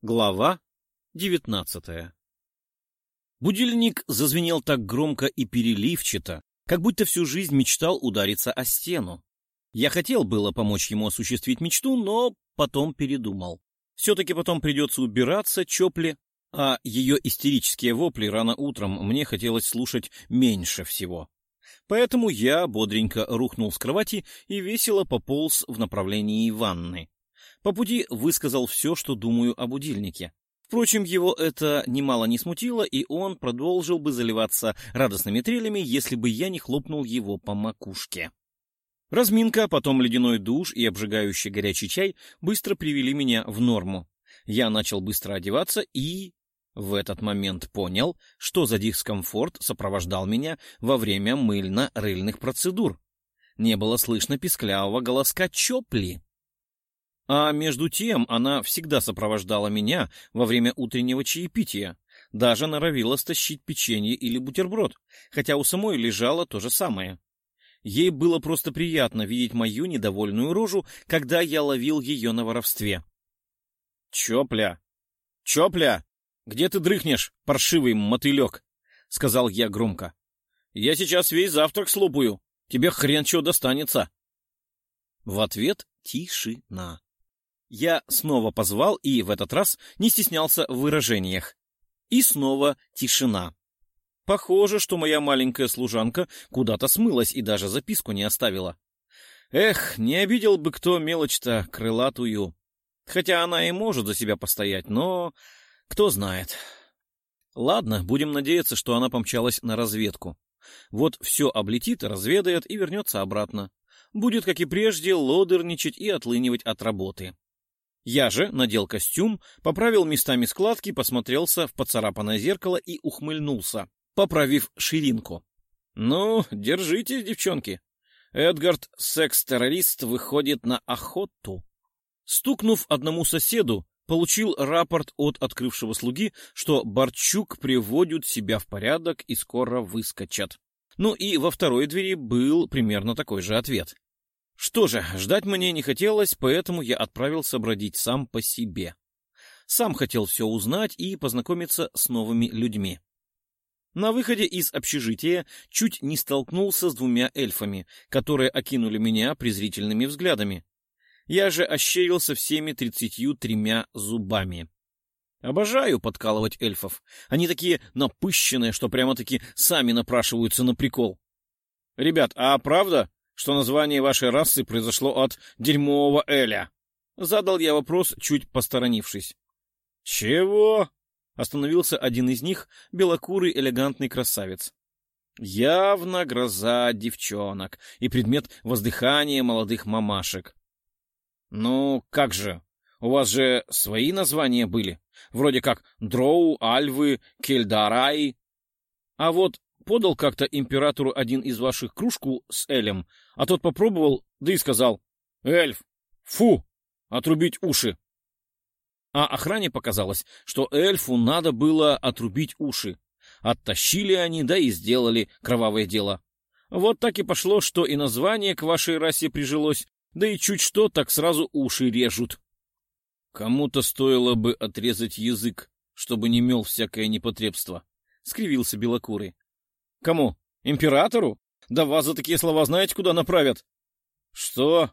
Глава девятнадцатая Будильник зазвенел так громко и переливчато, как будто всю жизнь мечтал удариться о стену. Я хотел было помочь ему осуществить мечту, но потом передумал. Все-таки потом придется убираться Чопли, а ее истерические вопли рано утром мне хотелось слушать меньше всего. Поэтому я бодренько рухнул с кровати и весело пополз в направлении ванны. По пути высказал все, что думаю о будильнике. Впрочем, его это немало не смутило, и он продолжил бы заливаться радостными трелями, если бы я не хлопнул его по макушке. Разминка, потом ледяной душ и обжигающий горячий чай быстро привели меня в норму. Я начал быстро одеваться и... В этот момент понял, что за дискомфорт сопровождал меня во время мыльно-рыльных процедур. Не было слышно писклявого голоска Чопли. А между тем она всегда сопровождала меня во время утреннего чаепития, даже норовила стащить печенье или бутерброд, хотя у самой лежало то же самое. Ей было просто приятно видеть мою недовольную рожу, когда я ловил ее на воровстве. — Чопля! Чопля! Где ты дрыхнешь, паршивый мотылек? — сказал я громко. — Я сейчас весь завтрак слопаю. Тебе хрен чего достанется. В ответ тишина. Я снова позвал и в этот раз не стеснялся в выражениях. И снова тишина. Похоже, что моя маленькая служанка куда-то смылась и даже записку не оставила. Эх, не обидел бы кто мелочь-то крылатую. Хотя она и может за себя постоять, но кто знает. Ладно, будем надеяться, что она помчалась на разведку. Вот все облетит, разведает и вернется обратно. Будет, как и прежде, лодерничать и отлынивать от работы. Я же надел костюм, поправил местами складки, посмотрелся в поцарапанное зеркало и ухмыльнулся, поправив ширинку. «Ну, держитесь, девчонки. Эдгард, секс-террорист, выходит на охоту». Стукнув одному соседу, получил рапорт от открывшего слуги, что Борчук приводят себя в порядок и скоро выскочат. Ну и во второй двери был примерно такой же ответ. Что же, ждать мне не хотелось, поэтому я отправился бродить сам по себе. Сам хотел все узнать и познакомиться с новыми людьми. На выходе из общежития чуть не столкнулся с двумя эльфами, которые окинули меня презрительными взглядами. Я же ощерился всеми тридцатью тремя зубами. Обожаю подкалывать эльфов. Они такие напыщенные, что прямо-таки сами напрашиваются на прикол. Ребят, а правда, что название вашей расы произошло от дерьмового Эля? Задал я вопрос, чуть посторонившись. Чего? Остановился один из них, белокурый элегантный красавец. Явно гроза девчонок и предмет воздыхания молодых мамашек. Ну, как же? У вас же свои названия были. Вроде как Дроу, Альвы, Кельдарай. А вот подал как-то императору один из ваших кружку с Элем, а тот попробовал, да и сказал, «Эльф, фу, отрубить уши». А охране показалось, что эльфу надо было отрубить уши. Оттащили они, да и сделали кровавое дело. Вот так и пошло, что и название к вашей расе прижилось, да и чуть что, так сразу уши режут. Кому-то стоило бы отрезать язык, чтобы не мел всякое непотребство, — скривился Белокурый. — Кому? Императору? Да вас за такие слова знаете, куда направят? — Что?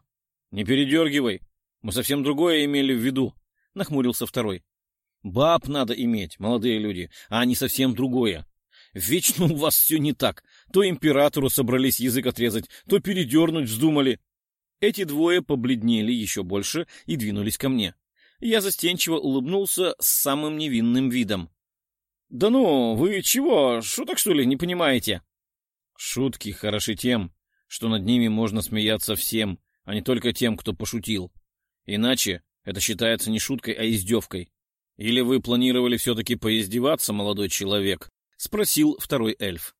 Не передергивай. Мы совсем другое имели в виду, — нахмурился второй. — Баб надо иметь, молодые люди, а не совсем другое. Вечно у вас все не так. То императору собрались язык отрезать, то передернуть вздумали. Эти двое побледнели еще больше и двинулись ко мне. Я застенчиво улыбнулся с самым невинным видом. «Да ну, вы чего, шуток что ли не понимаете?» «Шутки хороши тем, что над ними можно смеяться всем, а не только тем, кто пошутил. Иначе это считается не шуткой, а издевкой. Или вы планировали все-таки поиздеваться, молодой человек?» — спросил второй эльф.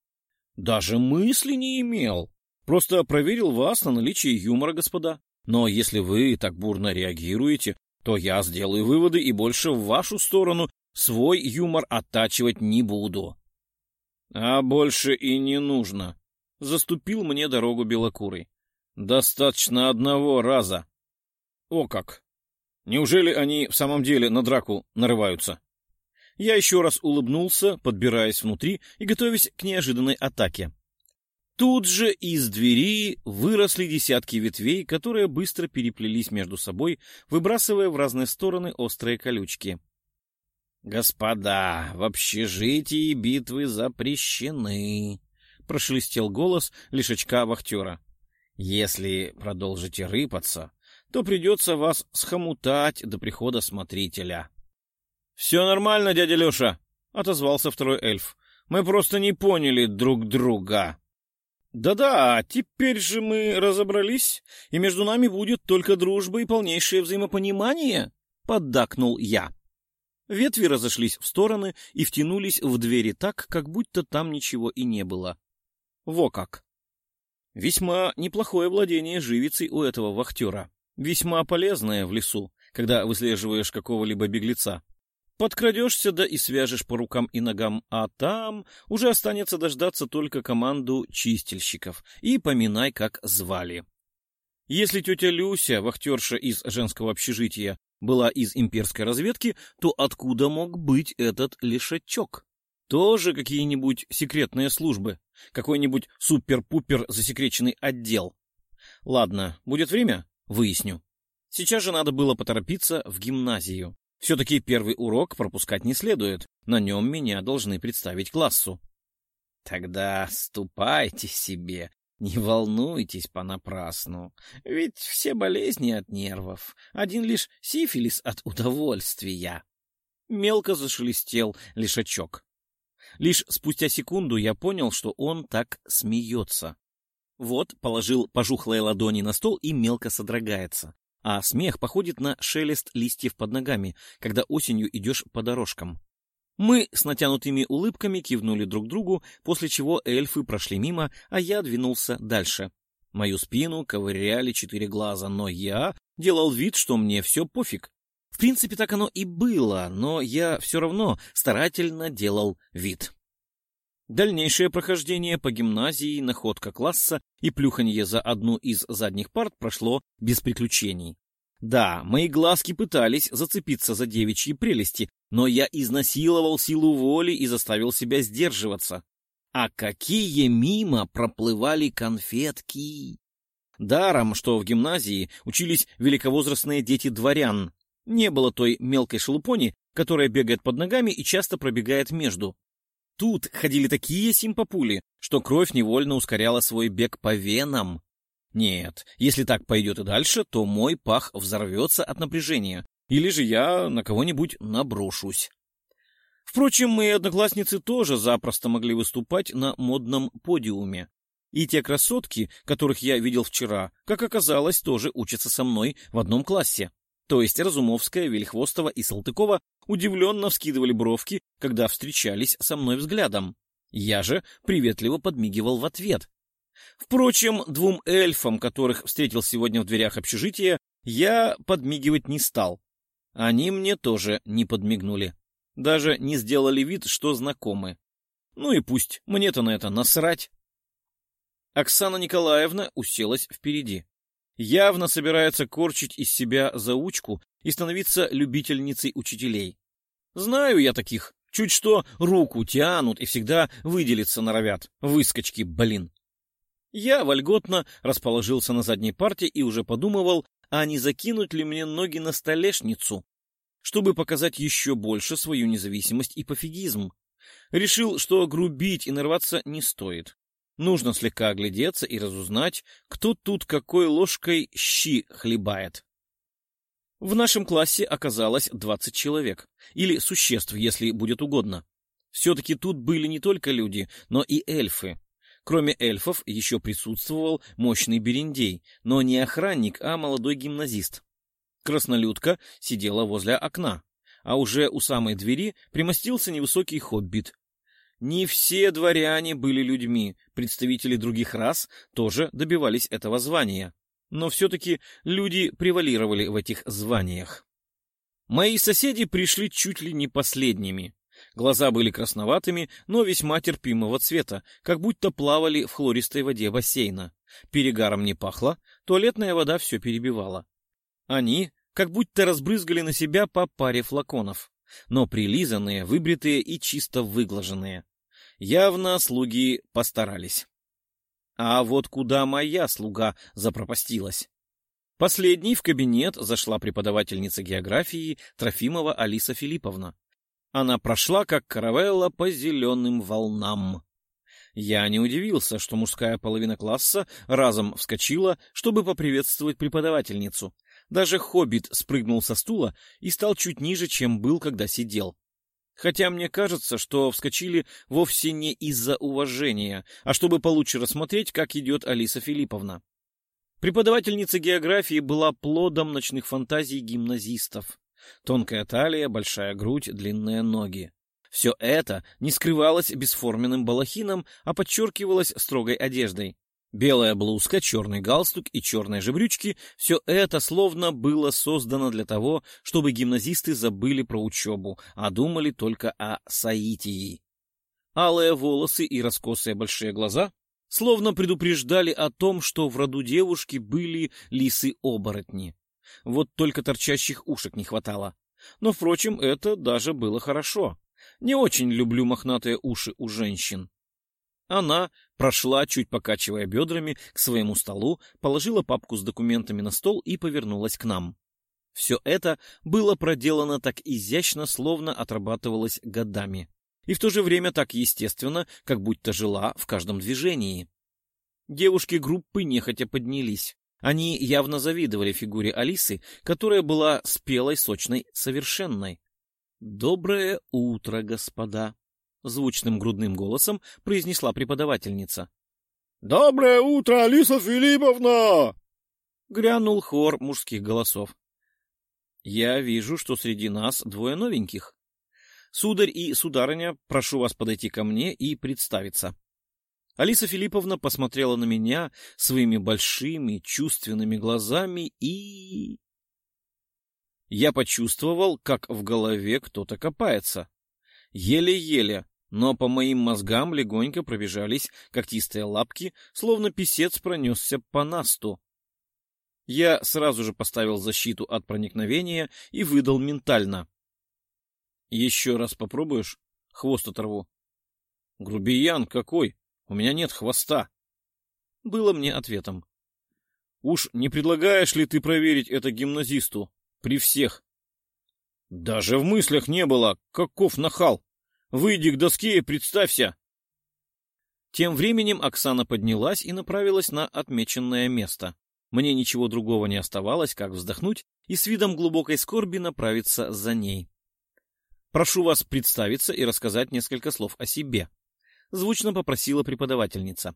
«Даже мысли не имел. Просто проверил вас на наличие юмора, господа. Но если вы так бурно реагируете, то я сделаю выводы и больше в вашу сторону свой юмор оттачивать не буду. — А больше и не нужно. Заступил мне дорогу белокурый. — Достаточно одного раза. — О как! Неужели они в самом деле на драку нарываются? Я еще раз улыбнулся, подбираясь внутри и готовясь к неожиданной атаке. Тут же из двери выросли десятки ветвей, которые быстро переплелись между собой, выбрасывая в разные стороны острые колючки. «Господа, в общежитии битвы запрещены», — прошелестел голос лишачка-вахтера. «Если продолжите рыпаться, то придется вас схомутать до прихода смотрителя». «Все нормально, дядя Леша», — отозвался второй эльф. «Мы просто не поняли друг друга». «Да-да, теперь же мы разобрались, и между нами будет только дружба и полнейшее взаимопонимание», — поддакнул я. Ветви разошлись в стороны и втянулись в двери так, как будто там ничего и не было. Во как! Весьма неплохое владение живицей у этого вахтера. Весьма полезное в лесу, когда выслеживаешь какого-либо беглеца. Подкрадешься, да и свяжешь по рукам и ногам, а там уже останется дождаться только команду чистильщиков. И поминай, как звали. Если тетя Люся, вахтерша из женского общежития, была из имперской разведки, то откуда мог быть этот лишачок? Тоже какие-нибудь секретные службы, какой-нибудь супер-пупер засекреченный отдел. Ладно, будет время? Выясню. Сейчас же надо было поторопиться в гимназию. Все-таки первый урок пропускать не следует. На нем меня должны представить классу. Тогда ступайте себе, не волнуйтесь понапрасну. Ведь все болезни от нервов, один лишь сифилис от удовольствия. Мелко зашелестел лишачок. Лишь спустя секунду я понял, что он так смеется. Вот, положил пожухлые ладони на стол и мелко содрогается а смех походит на шелест листьев под ногами, когда осенью идешь по дорожкам. Мы с натянутыми улыбками кивнули друг другу, после чего эльфы прошли мимо, а я двинулся дальше. Мою спину ковыряли четыре глаза, но я делал вид, что мне все пофиг. В принципе, так оно и было, но я все равно старательно делал вид. Дальнейшее прохождение по гимназии, находка класса и плюханье за одну из задних парт прошло без приключений. Да, мои глазки пытались зацепиться за девичьи прелести, но я изнасиловал силу воли и заставил себя сдерживаться. А какие мимо проплывали конфетки! Даром, что в гимназии учились великовозрастные дети дворян. Не было той мелкой шелупони, которая бегает под ногами и часто пробегает между. Тут ходили такие симпапули, что кровь невольно ускоряла свой бег по венам. Нет, если так пойдет и дальше, то мой пах взорвется от напряжения, или же я на кого-нибудь наброшусь. Впрочем, мои одноклассницы тоже запросто могли выступать на модном подиуме. И те красотки, которых я видел вчера, как оказалось, тоже учатся со мной в одном классе. То есть Разумовская, Вельхвостова и Салтыкова удивленно вскидывали бровки, когда встречались со мной взглядом. Я же приветливо подмигивал в ответ. Впрочем, двум эльфам, которых встретил сегодня в дверях общежития, я подмигивать не стал. Они мне тоже не подмигнули. Даже не сделали вид, что знакомы. Ну и пусть, мне-то на это насрать. Оксана Николаевна уселась впереди явно собирается корчить из себя заучку и становиться любительницей учителей. Знаю я таких. Чуть что руку тянут и всегда выделиться норовят. Выскочки, блин. Я вольготно расположился на задней парте и уже подумывал, а не закинуть ли мне ноги на столешницу, чтобы показать еще больше свою независимость и пофигизм. Решил, что грубить и нарваться не стоит. Нужно слегка оглядеться и разузнать, кто тут какой ложкой щи хлебает. В нашем классе оказалось 20 человек, или существ, если будет угодно. Все-таки тут были не только люди, но и эльфы. Кроме эльфов еще присутствовал мощный берендей, но не охранник, а молодой гимназист. Краснолюдка сидела возле окна, а уже у самой двери примостился невысокий хоббит, не все дворяне были людьми, представители других рас тоже добивались этого звания. Но все-таки люди превалировали в этих званиях. Мои соседи пришли чуть ли не последними. Глаза были красноватыми, но весьма терпимого цвета, как будто плавали в хлористой воде бассейна. Перегаром не пахло, туалетная вода все перебивала. Они, как будто разбрызгали на себя по паре флаконов, но прилизанные, выбритые и чисто выглаженные. Явно слуги постарались. А вот куда моя слуга запропастилась? Последней в кабинет зашла преподавательница географии Трофимова Алиса Филипповна. Она прошла, как каравелла, по зеленым волнам. Я не удивился, что мужская половина класса разом вскочила, чтобы поприветствовать преподавательницу. Даже хоббит спрыгнул со стула и стал чуть ниже, чем был, когда сидел. Хотя мне кажется, что вскочили вовсе не из-за уважения, а чтобы получше рассмотреть, как идет Алиса Филипповна. Преподавательница географии была плодом ночных фантазий гимназистов. Тонкая талия, большая грудь, длинные ноги. Все это не скрывалось бесформенным балахином, а подчеркивалось строгой одеждой. Белая блузка, черный галстук и черные же брючки — все это словно было создано для того, чтобы гимназисты забыли про учебу, а думали только о Саитии. Алые волосы и раскосые большие глаза словно предупреждали о том, что в роду девушки были лисы-оборотни. Вот только торчащих ушек не хватало. Но, впрочем, это даже было хорошо. Не очень люблю мохнатые уши у женщин. Она прошла, чуть покачивая бедрами, к своему столу, положила папку с документами на стол и повернулась к нам. Все это было проделано так изящно, словно отрабатывалось годами. И в то же время так естественно, как будто жила в каждом движении. Девушки группы нехотя поднялись. Они явно завидовали фигуре Алисы, которая была спелой, сочной, совершенной. «Доброе утро, господа!» — звучным грудным голосом произнесла преподавательница. «Доброе утро, Алиса Филипповна!» — грянул хор мужских голосов. «Я вижу, что среди нас двое новеньких. Сударь и сударыня, прошу вас подойти ко мне и представиться». Алиса Филипповна посмотрела на меня своими большими чувственными глазами и... Я почувствовал, как в голове кто-то копается. Еле-еле, но по моим мозгам легонько пробежались когтистые лапки, словно писец пронесся по насту. Я сразу же поставил защиту от проникновения и выдал ментально. — Еще раз попробуешь? Хвост оторву. — Грубиян какой! У меня нет хвоста. Было мне ответом. — Уж не предлагаешь ли ты проверить это гимназисту? При всех. — Даже в мыслях не было. Каков нахал! Выйди к доске и представься! Тем временем Оксана поднялась и направилась на отмеченное место. Мне ничего другого не оставалось, как вздохнуть и с видом глубокой скорби направиться за ней. «Прошу вас представиться и рассказать несколько слов о себе», — звучно попросила преподавательница.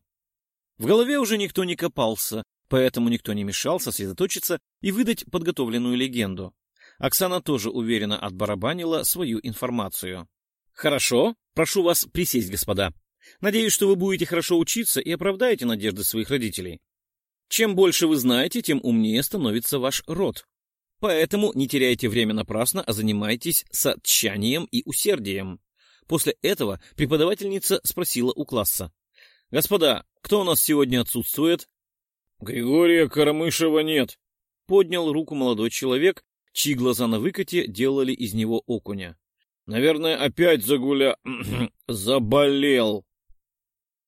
В голове уже никто не копался, поэтому никто не мешал сосредоточиться и выдать подготовленную легенду. Оксана тоже уверенно отбарабанила свою информацию. «Хорошо, прошу вас присесть, господа. Надеюсь, что вы будете хорошо учиться и оправдаете надежды своих родителей. Чем больше вы знаете, тем умнее становится ваш род. Поэтому не теряйте время напрасно, а занимайтесь с тщанием и усердием. После этого преподавательница спросила у класса. «Господа, кто у нас сегодня отсутствует?» «Григория Карамышева нет», — поднял руку молодой человек, чьи глаза на выкате делали из него окуня. «Наверное, опять загуля... заболел».